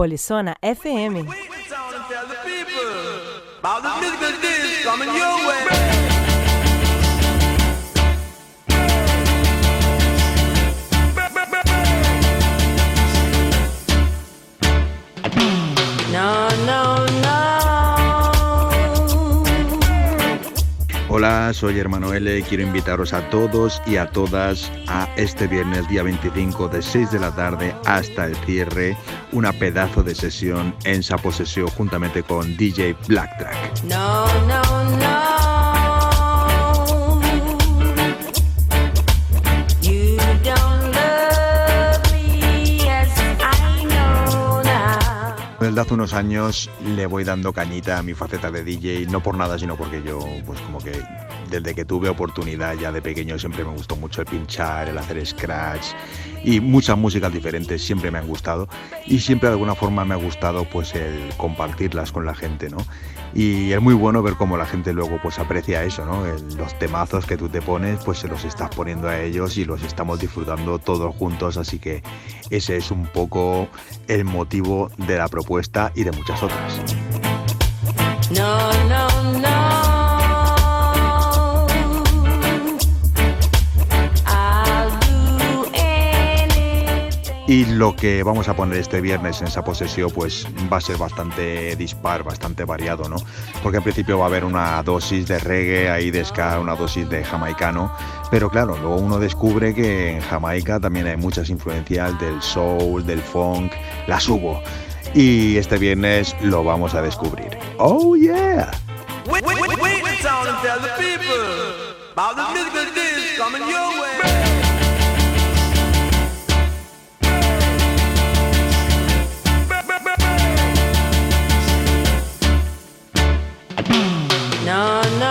Polissona FM. Hola, soy Hermano L quiero invitaros a todos y a todas a este viernes día 25 de 6 de la tarde hasta el cierre, una pedazo de sesión en Saposesio juntamente con DJ Blacktrack. No, no, no. Desde hace unos años le voy dando cañita a mi faceta de DJ, no por nada, sino porque yo, pues como que desde que tuve oportunidad ya de pequeño siempre me gustó mucho el pinchar, el hacer scratch y muchas músicas diferentes siempre me han gustado y siempre de alguna forma me ha gustado pues el compartirlas con la gente, ¿no? Y es muy bueno ver cómo la gente luego pues aprecia eso, los temazos que tú te pones pues se los estás poniendo a ellos y los estamos disfrutando todos juntos, así que ese es un poco el motivo de la propuesta y de muchas otras. No, no. Y lo que vamos a poner este viernes en esa posesión pues va a ser bastante dispar, bastante variado, ¿no? Porque en principio va a haber una dosis de reggae, ahí de ska, una dosis de jamaicano, pero claro, luego uno descubre que en Jamaica también hay muchas influencias del soul, del funk, las hubo. Y este viernes lo vamos a descubrir. ¡Oh yeah! no, no.